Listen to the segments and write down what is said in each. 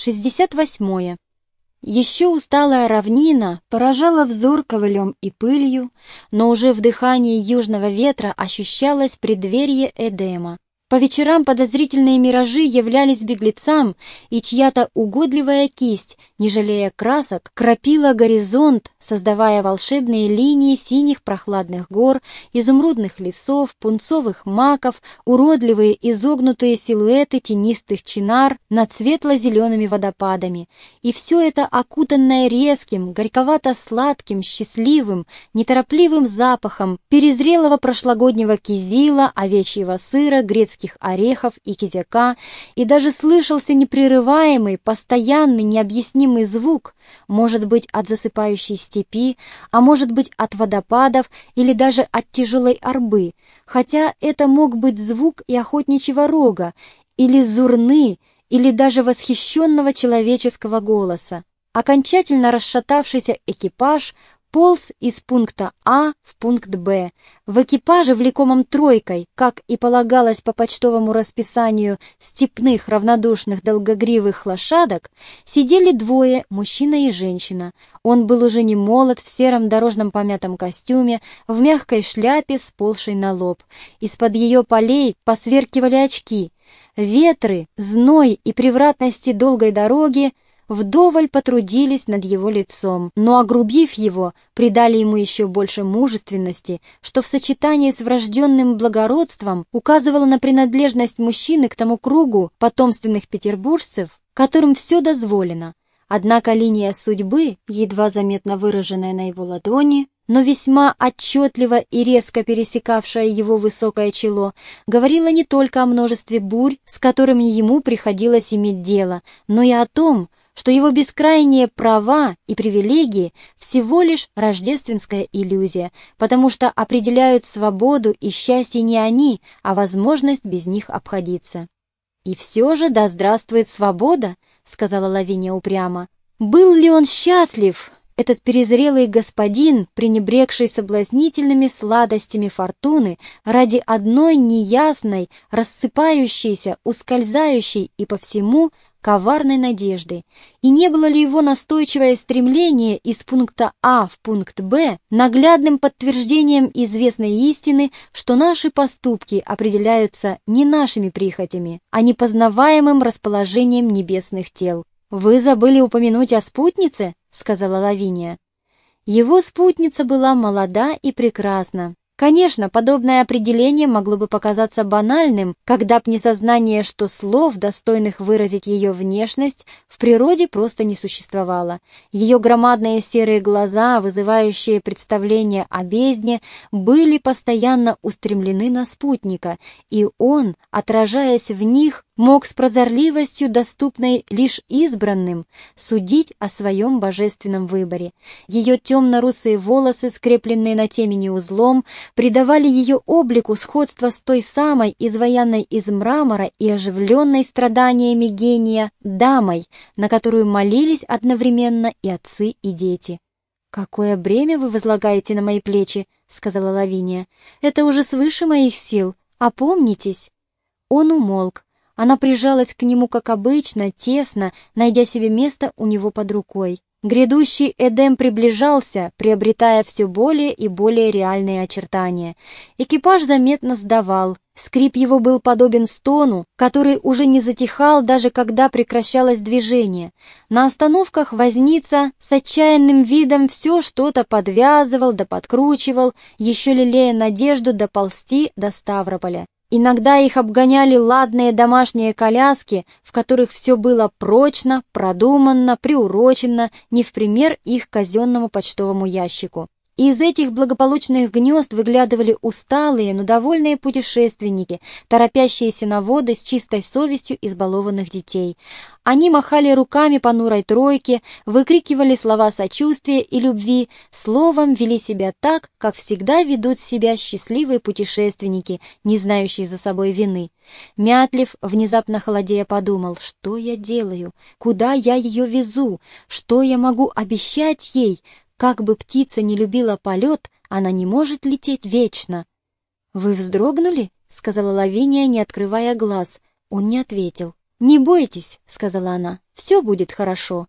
68. Еще усталая равнина поражала взор ковылем и пылью, но уже в дыхании южного ветра ощущалось преддверие Эдема. По вечерам подозрительные миражи являлись беглецам, и чья-то угодливая кисть, не жалея красок, кропила горизонт, создавая волшебные линии синих прохладных гор, изумрудных лесов, пунцовых маков, уродливые изогнутые силуэты тенистых чинар над светло-зелеными водопадами. И все это окутанное резким, горьковато-сладким, счастливым, неторопливым запахом перезрелого прошлогоднего кизила, овечьего сыра, грецких грецких орехов и кизяка, и даже слышался непрерываемый, постоянный, необъяснимый звук, может быть, от засыпающей степи, а может быть, от водопадов или даже от тяжелой арбы, хотя это мог быть звук и охотничьего рога, или зурны, или даже восхищенного человеческого голоса. Окончательно расшатавшийся экипаж полз из пункта А в пункт Б. В экипаже, влекомом тройкой, как и полагалось по почтовому расписанию степных равнодушных долгогривых лошадок, сидели двое, мужчина и женщина. Он был уже не молод, в сером дорожном помятом костюме, в мягкой шляпе, сползшей на лоб. Из-под ее полей посверкивали очки. Ветры, зной и превратности долгой дороги — вдоволь потрудились над его лицом, но, огрубив его, придали ему еще больше мужественности, что в сочетании с врожденным благородством указывало на принадлежность мужчины к тому кругу потомственных петербуржцев, которым все дозволено. Однако линия судьбы, едва заметно выраженная на его ладони, но весьма отчетливо и резко пересекавшая его высокое чело, говорила не только о множестве бурь, с которыми ему приходилось иметь дело, но и о том, что его бескрайние права и привилегии всего лишь рождественская иллюзия, потому что определяют свободу и счастье не они, а возможность без них обходиться. «И все же да здравствует свобода», — сказала Лавиния упрямо. «Был ли он счастлив?» Этот перезрелый господин, пренебрегший соблазнительными сладостями фортуны ради одной неясной, рассыпающейся, ускользающей и по всему коварной надежды, и не было ли его настойчивое стремление из пункта А в пункт Б наглядным подтверждением известной истины, что наши поступки определяются не нашими прихотями, а непознаваемым расположением небесных тел. «Вы забыли упомянуть о спутнице?» — сказала Лавиния. Его спутница была молода и прекрасна, Конечно, подобное определение могло бы показаться банальным, когда б не сознание, что слов, достойных выразить ее внешность, в природе просто не существовало. Ее громадные серые глаза, вызывающие представление о бездне, были постоянно устремлены на спутника, и он, отражаясь в них, мог с прозорливостью, доступной лишь избранным, судить о своем божественном выборе. Ее темно-русые волосы, скрепленные на темени узлом, придавали ее облику сходство с той самой, изваянной из мрамора и оживленной страданиями гения, дамой, на которую молились одновременно и отцы, и дети. «Какое бремя вы возлагаете на мои плечи?» — сказала Лавиния. «Это уже свыше моих сил. Опомнитесь!» Он умолк, она прижалась к нему, как обычно, тесно, найдя себе место у него под рукой. Грядущий Эдем приближался, приобретая все более и более реальные очертания. Экипаж заметно сдавал. Скрип его был подобен стону, который уже не затихал, даже когда прекращалось движение. На остановках возница с отчаянным видом все что-то подвязывал да подкручивал, еще лелея надежду доползти до Ставрополя. Иногда их обгоняли ладные домашние коляски, в которых все было прочно, продуманно, приурочено, не в пример их казенному почтовому ящику. Из этих благополучных гнезд выглядывали усталые, но довольные путешественники, торопящиеся на воды с чистой совестью избалованных детей. Они махали руками понурой тройки, выкрикивали слова сочувствия и любви, словом вели себя так, как всегда ведут себя счастливые путешественники, не знающие за собой вины. Мятлив, внезапно холодея, подумал, что я делаю, куда я ее везу, что я могу обещать ей, как бы птица не любила полет, она не может лететь вечно. «Вы вздрогнули?» — сказала Лавиния, не открывая глаз. Он не ответил. «Не бойтесь», — сказала она, — «все будет хорошо».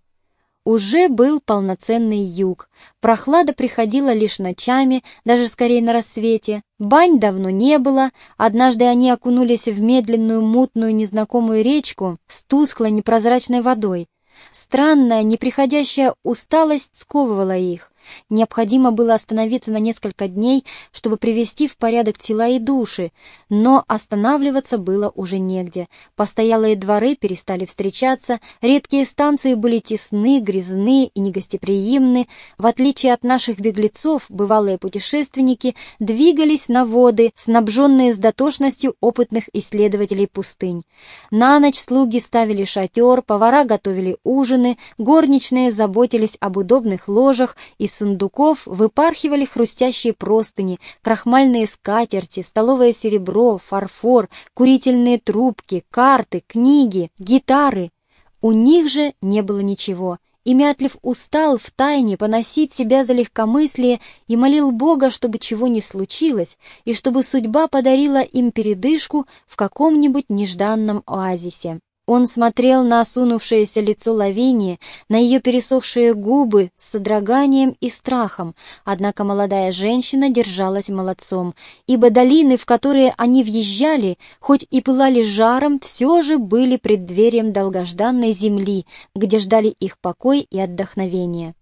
Уже был полноценный юг. Прохлада приходила лишь ночами, даже скорее на рассвете. Бань давно не было. Однажды они окунулись в медленную, мутную, незнакомую речку с тусклой, непрозрачной водой. Странная, неприходящая усталость сковывала их. Необходимо было остановиться на несколько дней, чтобы привести в порядок тела и души, но останавливаться было уже негде. Постоялые дворы перестали встречаться, редкие станции были тесны, грязны и негостеприимны. В отличие от наших беглецов, бывалые путешественники двигались на воды, снабженные с дотошностью опытных исследователей пустынь. На ночь слуги ставили шатер, повара готовили ужины, горничные заботились об удобных ложах и сундуков выпархивали хрустящие простыни, крахмальные скатерти, столовое серебро, фарфор, курительные трубки, карты, книги, гитары. У них же не было ничего, и Мятлев устал втайне поносить себя за легкомыслие и молил Бога, чтобы чего не случилось, и чтобы судьба подарила им передышку в каком-нибудь нежданном оазисе. Он смотрел на осунувшееся лицо Лавинии, на ее пересохшие губы с содроганием и страхом, однако молодая женщина держалась молодцом, ибо долины, в которые они въезжали, хоть и пылали жаром, все же были преддверием долгожданной земли, где ждали их покой и отдохновение.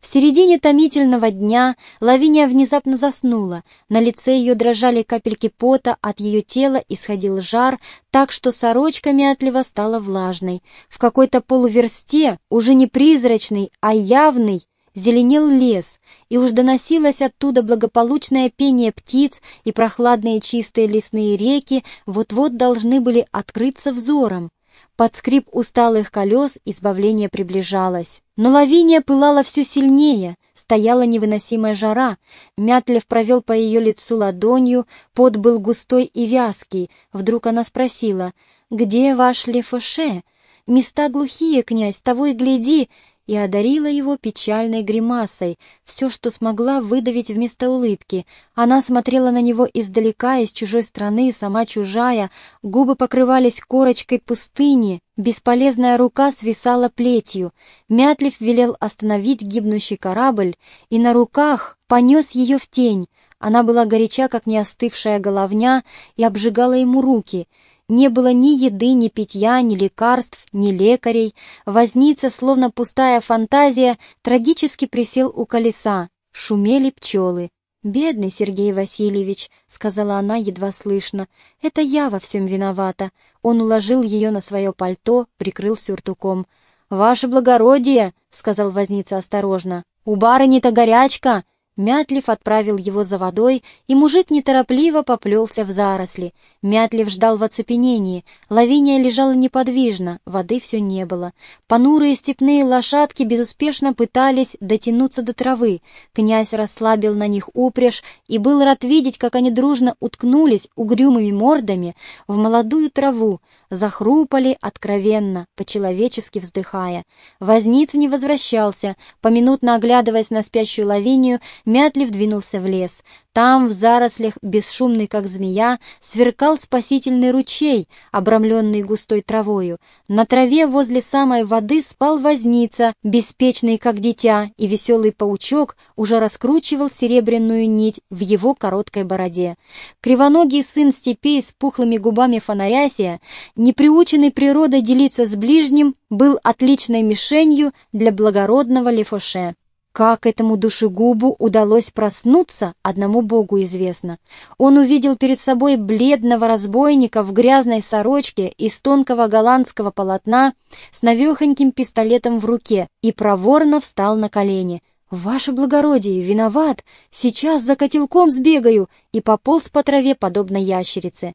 В середине томительного дня Лавиния внезапно заснула. На лице ее дрожали капельки пота, от ее тела исходил жар, так что сорочка мятлива стала влажной. В какой-то полуверсте, уже не призрачный, а явный, зеленел лес, и уж доносилось оттуда благополучное пение птиц и прохладные чистые лесные реки вот-вот должны были открыться взором. Под скрип усталых колес избавление приближалось. Но лавиния пылала все сильнее, стояла невыносимая жара. Мятлев провел по ее лицу ладонью, пот был густой и вязкий. Вдруг она спросила, «Где ваш Лефоше? Места глухие, князь, того и гляди, и одарила его печальной гримасой, все, что смогла выдавить вместо улыбки. Она смотрела на него издалека, из чужой страны, сама чужая, губы покрывались корочкой пустыни, бесполезная рука свисала плетью. Мятлив велел остановить гибнущий корабль, и на руках понес ее в тень. Она была горяча, как неостывшая головня, и обжигала ему руки — не было ни еды, ни питья, ни лекарств, ни лекарей. Возница, словно пустая фантазия, трагически присел у колеса. Шумели пчелы. «Бедный Сергей Васильевич», — сказала она едва слышно, — «это я во всем виновата». Он уложил ее на свое пальто, прикрыл сюртуком. «Ваше благородие», — сказал возница осторожно, — «у барыни-то горячка». Мятлив отправил его за водой, и мужик неторопливо поплелся в заросли. Мятлив ждал в оцепенении. Лавиния лежала неподвижно, воды все не было. Понурые степные лошадки безуспешно пытались дотянуться до травы. Князь расслабил на них упряжь и был рад видеть, как они дружно уткнулись угрюмыми мордами в молодую траву, захрупали откровенно, по-человечески вздыхая. Возница не возвращался, поминутно оглядываясь на спящую Лавинию, Мятлив двинулся в лес. Там, в зарослях, бесшумный как змея, сверкал спасительный ручей, обрамленный густой травою. На траве возле самой воды спал возница, беспечный как дитя, и веселый паучок уже раскручивал серебряную нить в его короткой бороде. Кривоногий сын степей с пухлыми губами фонарясия, неприученный природой делиться с ближним, был отличной мишенью для благородного Лефоше. Как этому душегубу удалось проснуться, одному богу известно. Он увидел перед собой бледного разбойника в грязной сорочке из тонкого голландского полотна с навехоньким пистолетом в руке и проворно встал на колени. «Ваше благородие, виноват! Сейчас за котелком сбегаю!» и пополз по траве, подобно ящерице.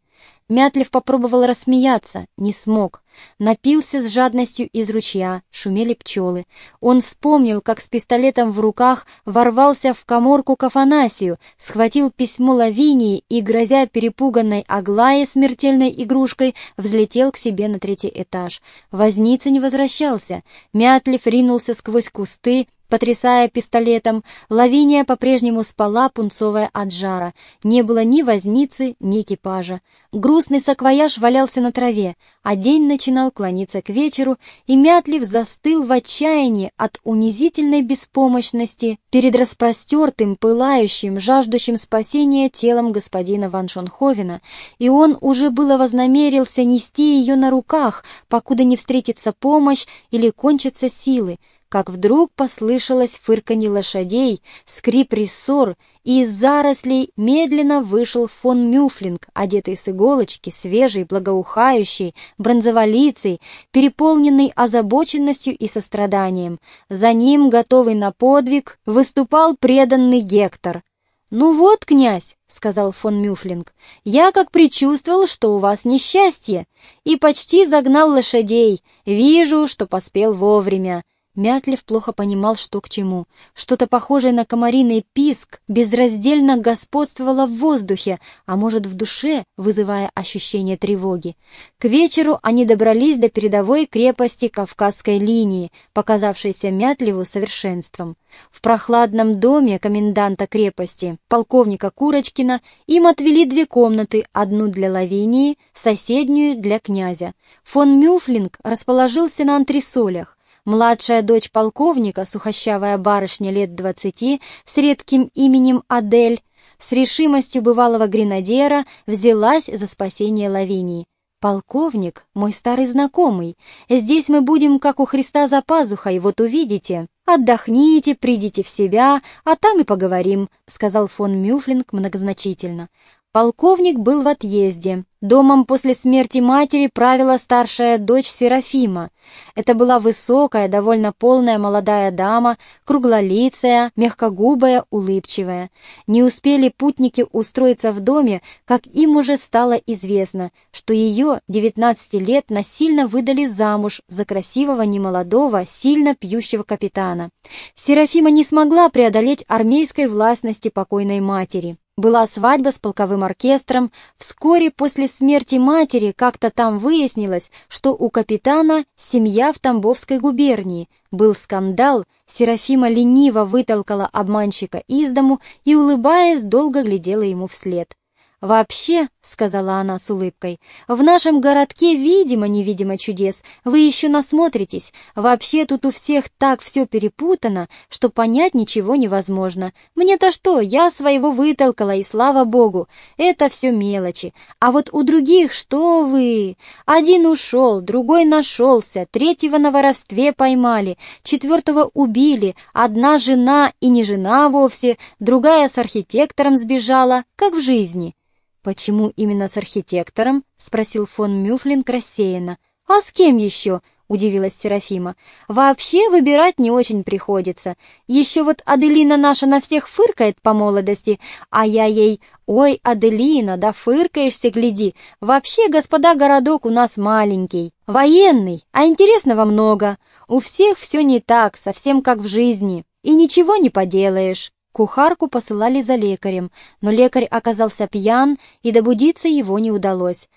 Мятлев попробовал рассмеяться, не смог. Напился с жадностью из ручья, шумели пчелы. Он вспомнил, как с пистолетом в руках ворвался в коморку к Афанасию, схватил письмо Лавинии и, грозя перепуганной Аглае смертельной игрушкой, взлетел к себе на третий этаж. Возница не возвращался. Мятлев ринулся сквозь кусты, Потрясая пистолетом, Лавиния по-прежнему спала, пунцовая от жара. Не было ни возницы, ни экипажа. Грустный саквояж валялся на траве, а день начинал клониться к вечеру, и Мятлив застыл в отчаянии от унизительной беспомощности перед распростертым, пылающим, жаждущим спасения телом господина Ван Шонховена, и он уже было вознамерился нести ее на руках, покуда не встретится помощь или кончатся силы, как вдруг послышалось фырканье лошадей, скрип рессор, и из зарослей медленно вышел фон Мюфлинг, одетый с иголочки, свежий, благоухающий, бронзоволицей, переполненный озабоченностью и состраданием. За ним, готовый на подвиг, выступал преданный Гектор. «Ну вот, князь», — сказал фон Мюфлинг, — «я как предчувствовал, что у вас несчастье, и почти загнал лошадей. Вижу, что поспел вовремя. Мятлев плохо понимал, что к чему. Что-то похожее на комариный писк безраздельно господствовало в воздухе, а может в душе, вызывая ощущение тревоги. К вечеру они добрались до передовой крепости Кавказской линии, показавшейся Мятлеву совершенством. В прохладном доме коменданта крепости, полковника Курочкина, им отвели две комнаты, одну для Лавинии, соседнюю для князя. Фон Мюфлинг расположился на антресолях, Младшая дочь полковника, сухощавая барышня лет двадцати, с редким именем Адель, с решимостью бывалого гренадера взялась за спасение Лавинии. «Полковник, мой старый знакомый, здесь мы будем, как у Христа за пазухой, вот увидите. Отдохните, придите в себя, а там и поговорим», — сказал фон Мюфлинг многозначительно. Полковник был в отъезде. Домом после смерти матери правила старшая дочь Серафима. Это была высокая, довольно полная молодая дама, круглолицая, мягкогубая, улыбчивая. Не успели путники устроиться в доме, как им уже стало известно, что ее, 19 лет, насильно выдали замуж за красивого немолодого, сильно пьющего капитана. Серафима не смогла преодолеть армейской властности покойной матери. Была свадьба с полковым оркестром. Вскоре после смерти матери как-то там выяснилось, что у капитана семья в Тамбовской губернии. Был скандал, Серафима лениво вытолкала обманщика из дому и, улыбаясь, долго глядела ему вслед. «Вообще», — сказала она с улыбкой, — «в нашем городке видимо-невидимо чудес. Вы еще насмотритесь. Вообще тут у всех так все перепутано, что понять ничего невозможно. Мне-то что, я своего вытолкала, и слава богу. Это все мелочи. А вот у других что вы? Один ушел, другой нашелся, третьего на воровстве поймали, четвертого убили, одна жена и не жена вовсе, другая с архитектором сбежала, как в жизни». «Почему именно с архитектором?» — спросил фон Мюфлин рассеянно. «А с кем еще?» — удивилась Серафима. «Вообще выбирать не очень приходится. Еще вот Аделина наша на всех фыркает по молодости, а я ей «Ой, Аделина, да фыркаешься, гляди! Вообще, господа, городок у нас маленький, военный, а интересного много. У всех все не так, совсем как в жизни, и ничего не поделаешь». Кухарку посылали за лекарем, но лекарь оказался пьян, и добудиться его не удалось.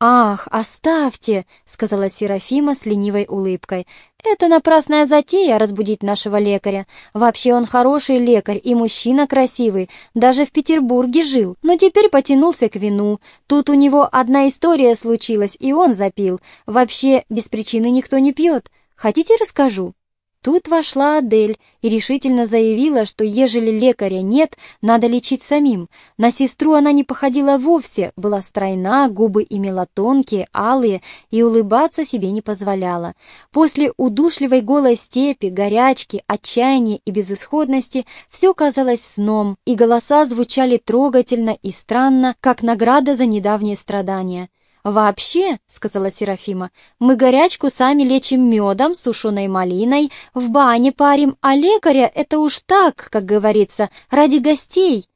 «Ах, оставьте!» — сказала Серафима с ленивой улыбкой. «Это напрасная затея разбудить нашего лекаря. Вообще он хороший лекарь и мужчина красивый, даже в Петербурге жил, но теперь потянулся к вину. Тут у него одна история случилась, и он запил. Вообще без причины никто не пьет. Хотите, расскажу?» Тут вошла Адель и решительно заявила, что ежели лекаря нет, надо лечить самим. На сестру она не походила вовсе, была стройна, губы имела тонкие, алые и улыбаться себе не позволяла. После удушливой голой степи, горячки, отчаяния и безысходности все казалось сном, и голоса звучали трогательно и странно, как награда за недавние страдания. «Вообще, — сказала Серафима, — мы горячку сами лечим медом, сушеной малиной, в бане парим, а лекаря — это уж так, как говорится, ради гостей».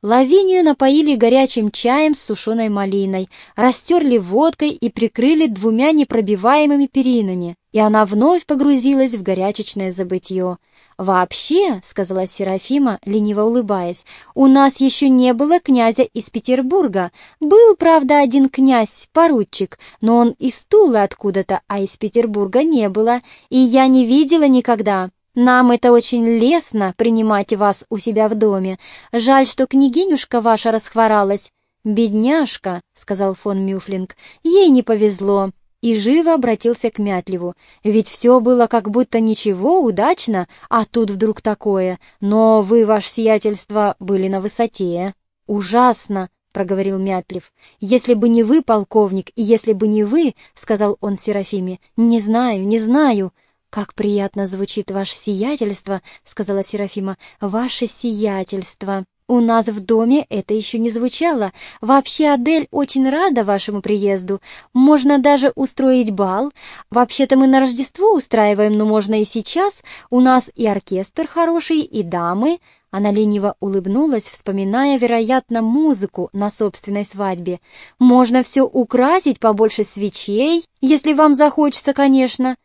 Лавинию напоили горячим чаем с сушеной малиной, растерли водкой и прикрыли двумя непробиваемыми перинами, и она вновь погрузилась в горячечное забытье. «Вообще, — сказала Серафима, лениво улыбаясь, — у нас еще не было князя из Петербурга. Был, правда, один князь, поручик, но он из Тулы откуда-то, а из Петербурга не было, и я не видела никогда. Нам это очень лестно принимать вас у себя в доме. Жаль, что княгинюшка ваша расхворалась. «Бедняжка», — сказал фон Мюфлинг, — «ей не повезло». И живо обратился к Мятлеву. «Ведь все было как будто ничего, удачно, а тут вдруг такое. Но вы, ваше сиятельство, были на высоте». «Ужасно», — проговорил Мятлев. «Если бы не вы, полковник, и если бы не вы», — сказал он Серафиме, — «не знаю, не знаю». «Как приятно звучит ваше сиятельство», — сказала Серафима, — «ваше сиятельство». «У нас в доме это еще не звучало. Вообще, Адель очень рада вашему приезду. Можно даже устроить бал. Вообще-то мы на Рождество устраиваем, но можно и сейчас. У нас и оркестр хороший, и дамы». Она лениво улыбнулась, вспоминая, вероятно, музыку на собственной свадьбе. «Можно все украсить побольше свечей, если вам захочется, конечно».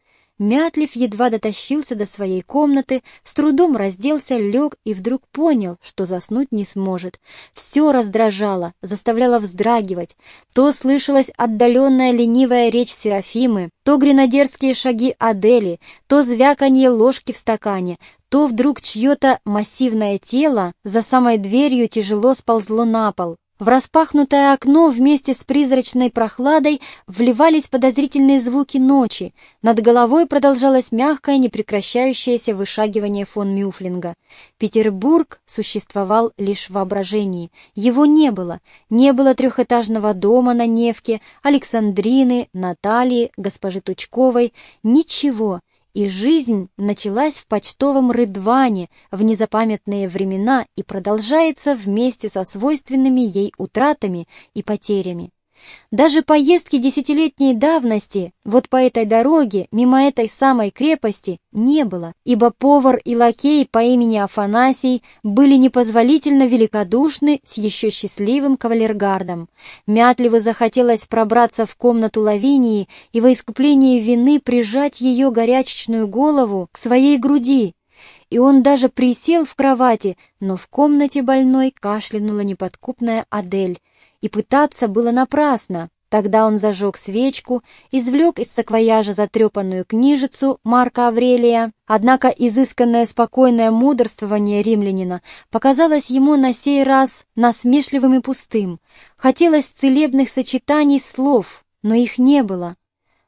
Мятлив едва дотащился до своей комнаты, с трудом разделся, лег и вдруг понял, что заснуть не сможет. Все раздражало, заставляло вздрагивать. То слышалась отдаленная ленивая речь Серафимы, то гренадерские шаги Адели, то звяканье ложки в стакане, то вдруг чье-то массивное тело за самой дверью тяжело сползло на пол. В распахнутое окно вместе с призрачной прохладой вливались подозрительные звуки ночи. Над головой продолжалось мягкое, непрекращающееся вышагивание фон Мюфлинга. Петербург существовал лишь в воображении. Его не было. Не было трехэтажного дома на Невке, Александрины, Натальи, госпожи Тучковой. Ничего и жизнь началась в почтовом рыдване в незапамятные времена и продолжается вместе со свойственными ей утратами и потерями. Даже поездки десятилетней давности вот по этой дороге, мимо этой самой крепости, не было, ибо повар и лакей по имени Афанасий были непозволительно великодушны с еще счастливым кавалергардом. Мятливо захотелось пробраться в комнату Лавинии и во искупление вины прижать ее горячечную голову к своей груди, и он даже присел в кровати, но в комнате больной кашлянула неподкупная Адель, и пытаться было напрасно. Тогда он зажег свечку, извлек из саквояжа затрепанную книжицу Марка Аврелия, однако изысканное спокойное мудрствование римлянина показалось ему на сей раз насмешливым и пустым. Хотелось целебных сочетаний слов, но их не было.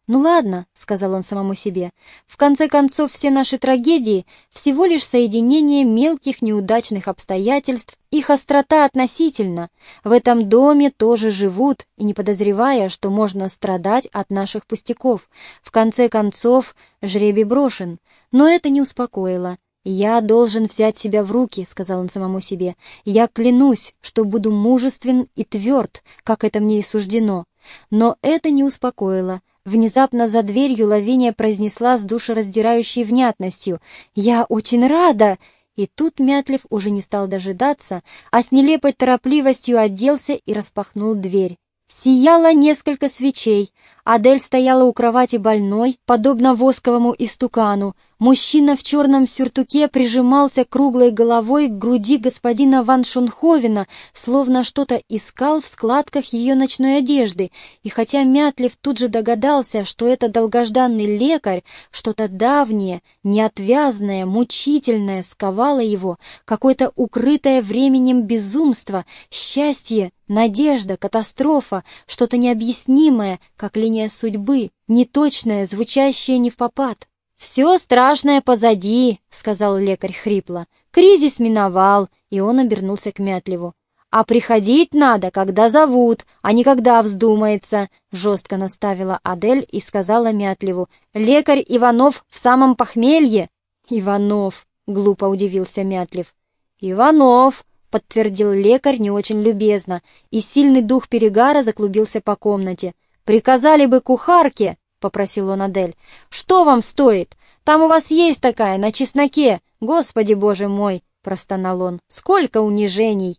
«Ну ладно», — сказал он самому себе, — «в конце концов все наши трагедии — всего лишь соединение мелких неудачных обстоятельств, их острота относительно. В этом доме тоже живут, и не подозревая, что можно страдать от наших пустяков. В конце концов, жребий брошен. Но это не успокоило. «Я должен взять себя в руки», — сказал он самому себе. «Я клянусь, что буду мужествен и тверд, как это мне и суждено». Но это не успокоило. Внезапно за дверью Лавиния произнесла с душераздирающей внятностью «Я очень рада!» И тут Мятлев уже не стал дожидаться, а с нелепой торопливостью оделся и распахнул дверь. Сияло несколько свечей. Адель стояла у кровати больной, подобно восковому истукану. Мужчина в черном сюртуке прижимался круглой головой к груди господина Ван Шунховена, словно что-то искал в складках ее ночной одежды. И хотя Мятлев тут же догадался, что это долгожданный лекарь, что-то давнее, неотвязное, мучительное сковало его, какое-то укрытое временем безумство, счастье, надежда, катастрофа, что-то необъяснимое, как линия судьбы, неточное, звучащее не в попад. «Все страшное позади», — сказал лекарь хрипло. «Кризис миновал», и он обернулся к Мятлеву. «А приходить надо, когда зовут, а не когда вздумается», — жестко наставила Адель и сказала Мятлеву. «Лекарь Иванов в самом похмелье». «Иванов», — глупо удивился Мятлев. «Иванов», — подтвердил лекарь не очень любезно, и сильный дух перегара заклубился по комнате. «Приказали бы кухарке», попросил он Адель. «Что вам стоит? Там у вас есть такая, на чесноке. Господи, боже мой!» — простонал он. «Сколько унижений!»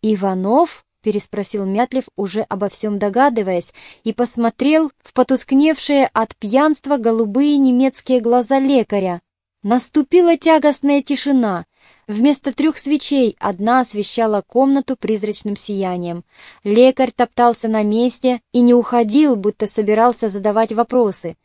«Иванов?» — переспросил Мятлев, уже обо всем догадываясь, и посмотрел в потускневшие от пьянства голубые немецкие глаза лекаря. Наступила тягостная тишина. Вместо трех свечей одна освещала комнату призрачным сиянием. Лекарь топтался на месте и не уходил, будто собирался задавать вопросы.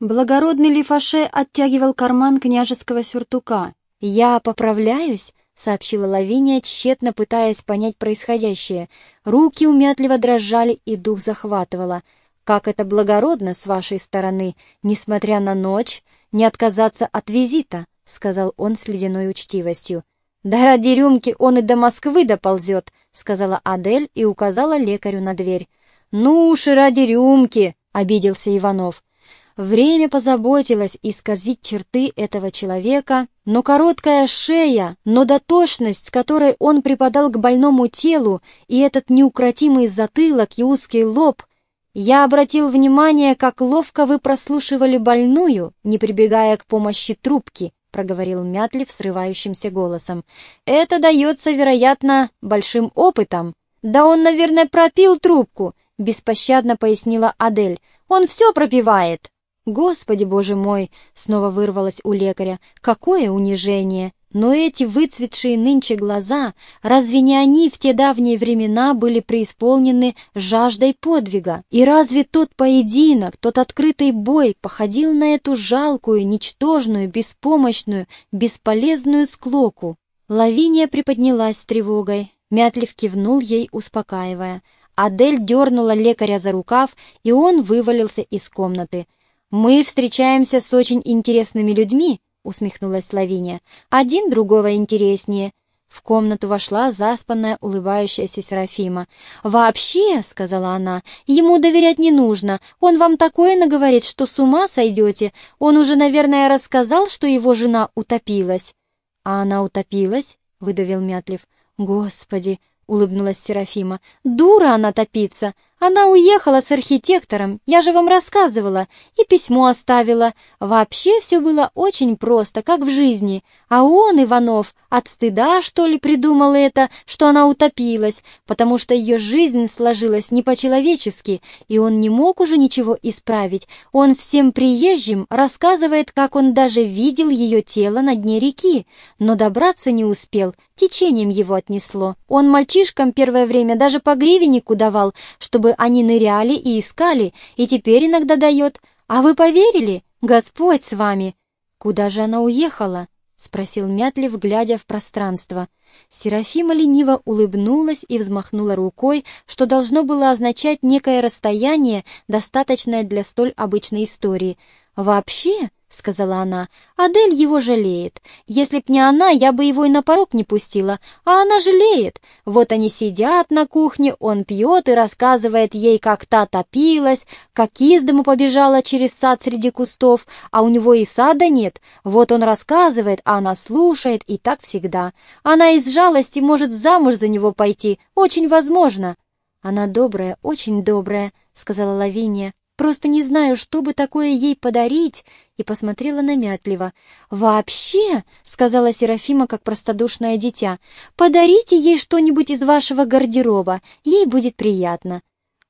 Благородный Лифаше оттягивал карман княжеского сюртука. «Я поправляюсь?» — сообщила Лавиния, тщетно пытаясь понять происходящее. Руки умятливо дрожали и дух захватывало. «Как это благородно с вашей стороны, несмотря на ночь, не отказаться от визита», — сказал он с ледяной учтивостью. «Да ради рюмки он и до Москвы доползет», — сказала Адель и указала лекарю на дверь. «Ну уж и ради рюмки», — обиделся Иванов. Время позаботилось исказить черты этого человека, но короткая шея, но дотошность, с которой он припадал к больному телу, и этот неукротимый затылок и узкий лоб, я обратил внимание, как ловко вы прослушивали больную, не прибегая к помощи трубки, проговорил Мятлив срывающимся голосом. Это дается, вероятно, большим опытом. Да он, наверное, пропил трубку, беспощадно пояснила Адель. Он все пропивает. «Господи, боже мой!» — снова вырвалось у лекаря. «Какое унижение!» Но эти выцветшие нынче глаза, разве не они в те давние времена были преисполнены жаждой подвига? И разве тот поединок, тот открытый бой походил на эту жалкую, ничтожную, беспомощную, бесполезную склоку? Лавиния приподнялась с тревогой. Мятлив кивнул ей, успокаивая. Адель дернула лекаря за рукав, и он вывалился из комнаты. «Мы встречаемся с очень интересными людьми», — усмехнулась Лавиния. «Один другого интереснее». В комнату вошла заспанная, улыбающаяся Серафима. «Вообще», — сказала она, — «ему доверять не нужно. Он вам такое наговорит, что с ума сойдете. Он уже, наверное, рассказал, что его жена утопилась». «А она утопилась?» — выдавил Мятлев. «Господи!» — улыбнулась Серафима. «Дура она топиться! Она уехала с архитектором, я же вам рассказывала, и письмо оставила. Вообще все было очень просто, как в жизни. А он, Иванов, от стыда, что ли, придумал это, что она утопилась, потому что ее жизнь сложилась не по-человечески, и он не мог уже ничего исправить. Он всем приезжим рассказывает, как он даже видел ее тело на дне реки, но добраться не успел, течением его отнесло. Он мальчишкам первое время даже по гривеннику давал, чтобы они ныряли и искали, и теперь иногда дает. А вы поверили? Господь с вами!» «Куда же она уехала?» — спросил Мятлев, глядя в пространство. Серафима лениво улыбнулась и взмахнула рукой, что должно было означать некое расстояние, достаточное для столь обычной истории. «Вообще, — сказала она. «Адель его жалеет. Если б не она, я бы его и на порог не пустила. А она жалеет. Вот они сидят на кухне, он пьет и рассказывает ей, как та топилась, как из дому побежала через сад среди кустов, а у него и сада нет. Вот он рассказывает, а она слушает, и так всегда. Она из жалости может замуж за него пойти. Очень возможно». «Она добрая, очень добрая», — сказала Лавиния. Просто не знаю, что бы такое ей подарить, и посмотрела намятливо. «Вообще», — сказала Серафима, как простодушное дитя, — «подарите ей что-нибудь из вашего гардероба, ей будет приятно».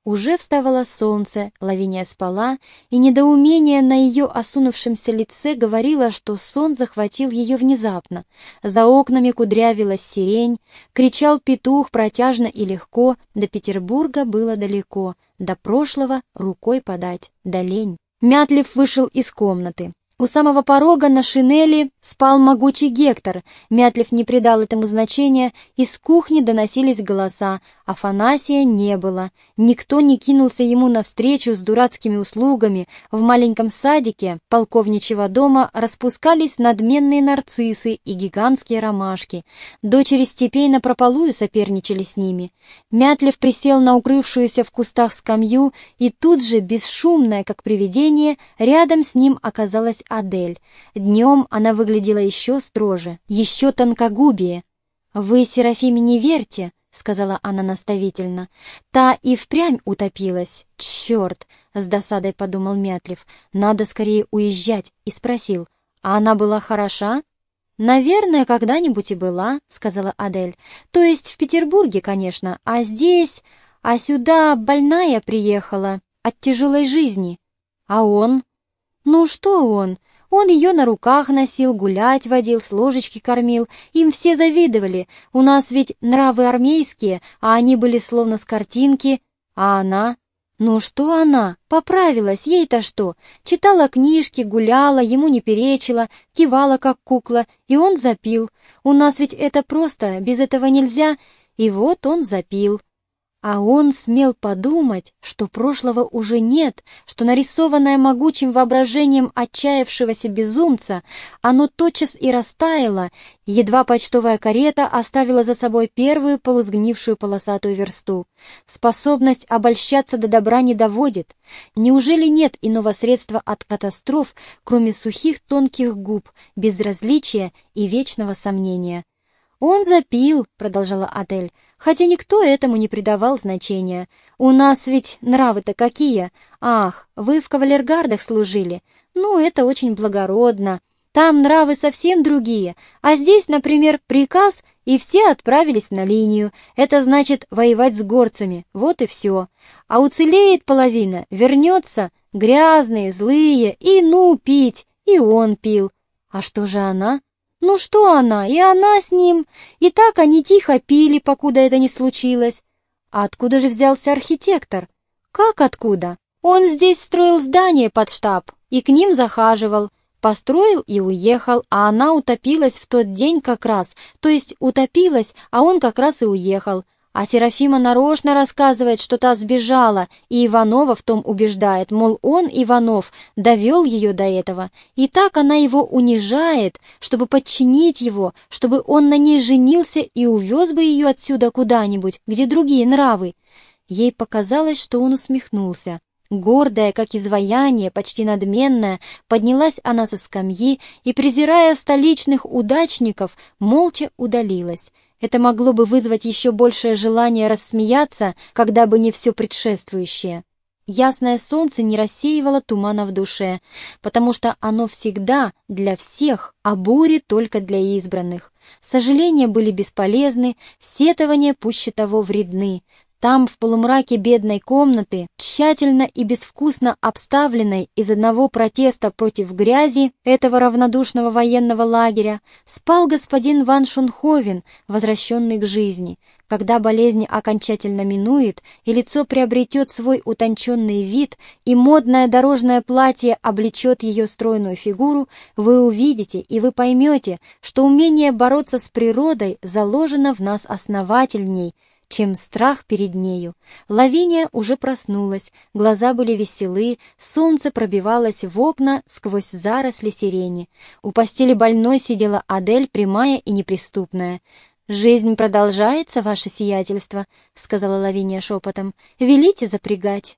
Уже вставало солнце, Лавиния спала, и недоумение на ее осунувшемся лице говорило, что сон захватил ее внезапно. За окнами кудрявилась сирень, кричал петух протяжно и легко, до Петербурга было далеко, до прошлого рукой подать, до лень. Мятлив вышел из комнаты. У самого порога на шинели спал могучий Гектор. Мятлев не придал этому значения, из кухни доносились голоса. Афанасия не было. Никто не кинулся ему навстречу с дурацкими услугами. В маленьком садике полковничьего дома распускались надменные нарциссы и гигантские ромашки. Дочери степей напропалую соперничали с ними. Мятлев присел на укрывшуюся в кустах скамью, и тут же, бесшумная, как привидение, рядом с ним оказалась Адель. Днем она выглядела еще строже, еще тонкогубее. «Вы Серафиме не верьте», — сказала она наставительно. «Та и впрямь утопилась. Черт!» — с досадой подумал Мятлев. «Надо скорее уезжать», и спросил. «А она была хороша?» «Наверное, когда-нибудь и была», — сказала Адель. «То есть в Петербурге, конечно, а здесь... А сюда больная приехала от тяжелой жизни. А он?» Ну что он? Он ее на руках носил, гулять водил, с ложечки кормил. Им все завидовали. У нас ведь нравы армейские, а они были словно с картинки. А она? Ну что она? Поправилась, ей-то что? Читала книжки, гуляла, ему не перечила, кивала как кукла, и он запил. У нас ведь это просто, без этого нельзя. И вот он запил. А он смел подумать, что прошлого уже нет, что нарисованное могучим воображением отчаявшегося безумца, оно тотчас и растаяло, едва почтовая карета оставила за собой первую полузгнившую полосатую версту. Способность обольщаться до добра не доводит. Неужели нет иного средства от катастроф, кроме сухих тонких губ, безразличия и вечного сомнения? «Он запил», — продолжала Адель, хотя никто этому не придавал значения. «У нас ведь нравы-то какие! Ах, вы в кавалергардах служили! Ну, это очень благородно. Там нравы совсем другие, а здесь, например, приказ, и все отправились на линию. Это значит воевать с горцами, вот и все. А уцелеет половина, вернется, грязные, злые, и ну пить, и он пил. А что же она?» Ну что она, и она с ним. И так они тихо пили, покуда это не случилось. А откуда же взялся архитектор? Как откуда? Он здесь строил здание под штаб и к ним захаживал. Построил и уехал, а она утопилась в тот день как раз, то есть утопилась, а он как раз и уехал. А Серафима нарочно рассказывает, что та сбежала, и Иванова в том убеждает, мол, он, Иванов, довел ее до этого. И так она его унижает, чтобы подчинить его, чтобы он на ней женился и увез бы ее отсюда куда-нибудь, где другие нравы. Ей показалось, что он усмехнулся. Гордая, как изваяние, почти надменная, поднялась она со скамьи и, презирая столичных удачников, молча удалилась. Это могло бы вызвать еще большее желание рассмеяться, когда бы не все предшествующее. Ясное солнце не рассеивало тумана в душе, потому что оно всегда для всех, а бури только для избранных. Сожаления были бесполезны, сетования пуще того вредны, там, в полумраке бедной комнаты, тщательно и безвкусно обставленной из одного протеста против грязи этого равнодушного военного лагеря, спал господин Ван Шунховен, возвращенный к жизни. Когда болезнь окончательно минует, и лицо приобретет свой утонченный вид, и модное дорожное платье облечет ее стройную фигуру, вы увидите и вы поймете, что умение бороться с природой заложено в нас основательней – чем страх перед нею. Лавиния уже проснулась, глаза были веселы, солнце пробивалось в окна сквозь заросли сирени. У постели больной сидела Адель, прямая и неприступная. «Жизнь продолжается, ваше сиятельство», — сказала Лавиния шепотом. «Велите запрягать».